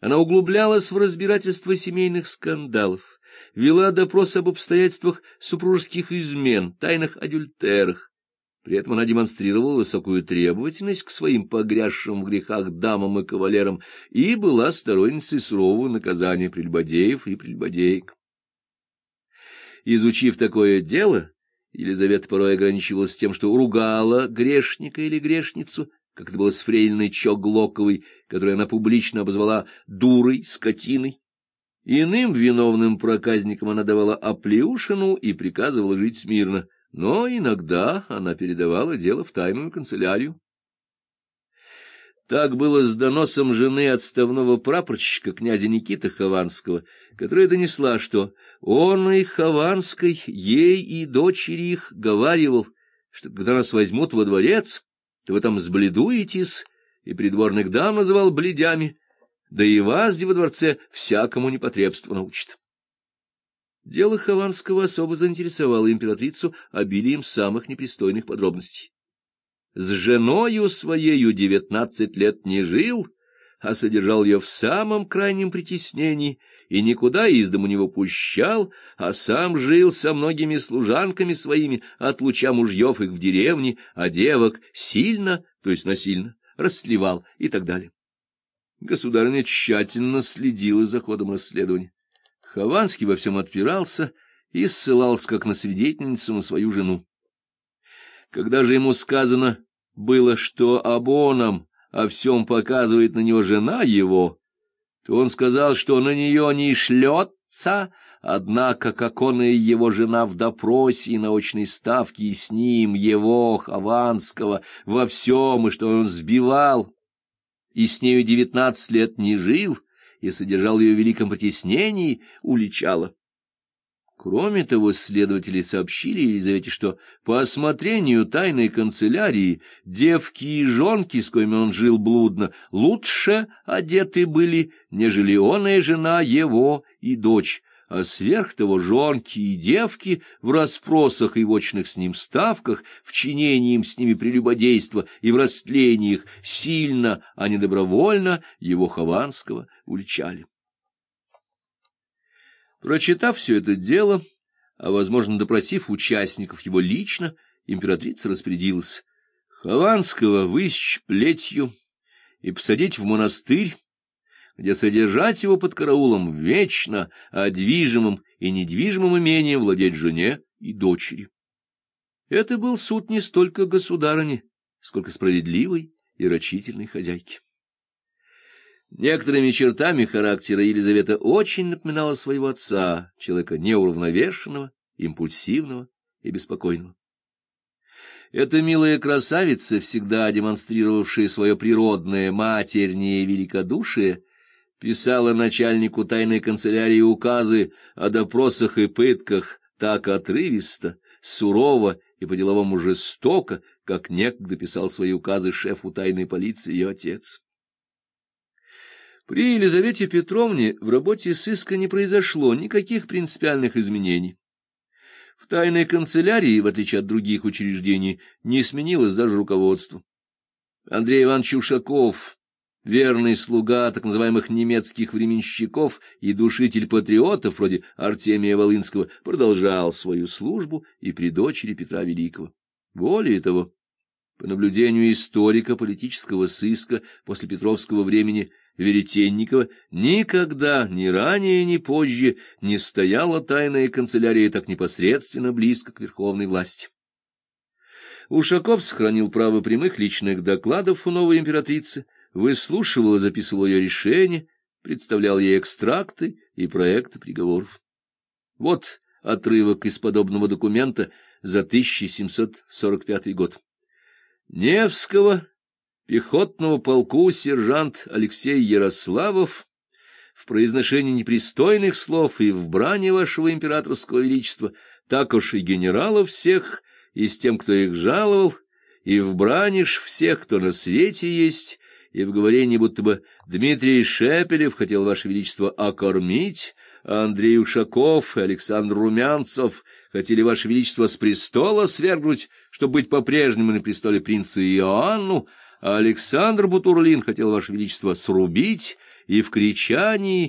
Она углублялась в разбирательство семейных скандалов, вела допрос об обстоятельствах супружеских измен, тайных адюльтерах. При этом она демонстрировала высокую требовательность к своим погрязшим в грехах дамам и кавалерам и была сторонницей сурового наказания прельбодеев и прельбодеек. Изучив такое дело, Елизавета порой ограничивалась тем, что ругала грешника или грешницу, как это было с фрейлиной Чоглоковой, которую она публично обозвала дурой, скотиной. Иным виновным проказникам она давала оплеушину и приказывала жить смирно, но иногда она передавала дело в тайную канцелярию. Так было с доносом жены отставного прапорщика князя Никиты Хованского, которая донесла, что он и Хованской, ей и дочери их, говаривал, что когда нас возьмут во дворец, то вы там сбледуетесь, и придворных дам называл бледями, да и вас, где во дворце, всякому непотребству научит. Дело Хованского особо заинтересовало императрицу обилием самых непристойных подробностей с женою своею девятнадцать лет не жил, а содержал ее в самом крайнем притеснении и никуда из дому не выпущал, а сам жил со многими служанками своими, отлуча мужьев их в деревне, а девок сильно, то есть насильно, расслевал и так далее. Государыня тщательно следила за ходом расследования. Хованский во всем отпирался и ссылался как на свидетельницу на свою жену. Когда же ему сказано было, что об оном о всем показывает на него жена его, то он сказал, что на нее не шлется, однако, как он и его жена в допросе и на очной ставке, с ним, его, Хованского, во всем, и что он сбивал, и с нею девятнадцать лет не жил, и содержал ее в великом потеснении, уличала. Кроме того, следователи сообщили Елизавете, что по осмотрению тайной канцелярии девки и жонки, с коими он жил блудно, лучше одеты были, нежели он и жена его и дочь, а сверх того жонки и девки в расспросах и вочных с ним ставках, в чинении им с ними прелюбодейства и в растлениях сильно, а не добровольно его Хованского уличали. Прочитав все это дело, а, возможно, допросив участников его лично, императрица распорядилась Хованского высечь плетью и посадить в монастырь, где содержать его под караулом вечно, а движимым и недвижимым имением владеть жене и дочери. Это был суд не столько государыни, сколько справедливой и рачительной хозяйки. Некоторыми чертами характера Елизавета очень напоминала своего отца, человека неуравновешенного, импульсивного и беспокойного. Эта милая красавица, всегда демонстрировавшая свое природное матернее великодушие, писала начальнику тайной канцелярии указы о допросах и пытках так отрывисто, сурово и по-деловому жестоко, как некогда писал свои указы шефу тайной полиции ее отец. При Елизавете Петровне в работе сыска не произошло никаких принципиальных изменений. В тайной канцелярии, в отличие от других учреждений, не сменилось даже руководство. Андрей Иванович Ушаков, верный слуга так называемых немецких временщиков и душитель патриотов вроде Артемия Волынского, продолжал свою службу и при дочери Петра Великого. Более того, по наблюдению историка политического сыска после Петровского времени Веретенникова никогда, ни ранее, ни позже, не стояла тайная канцелярия так непосредственно близко к верховной власти. Ушаков сохранил право прямых личных докладов у новой императрицы, выслушивал и записывал ее решения, представлял ей экстракты и проекты приговоров. Вот отрывок из подобного документа за 1745 год. Невского пехотного полку сержант Алексей Ярославов в произношении непристойных слов и в брани вашего императорского величества, так уж и генералов всех, и с тем, кто их жаловал, и в бранишь всех, кто на свете есть, и в говорении, будто бы Дмитрий Шепелев хотел ваше величество окормить, а Андрей Ушаков и Александр Румянцев хотели ваше величество с престола свергнуть, чтобы быть по-прежнему на престоле принца Иоанну, Александр Бутурлин хотел, Ваше Величество, срубить и в кричании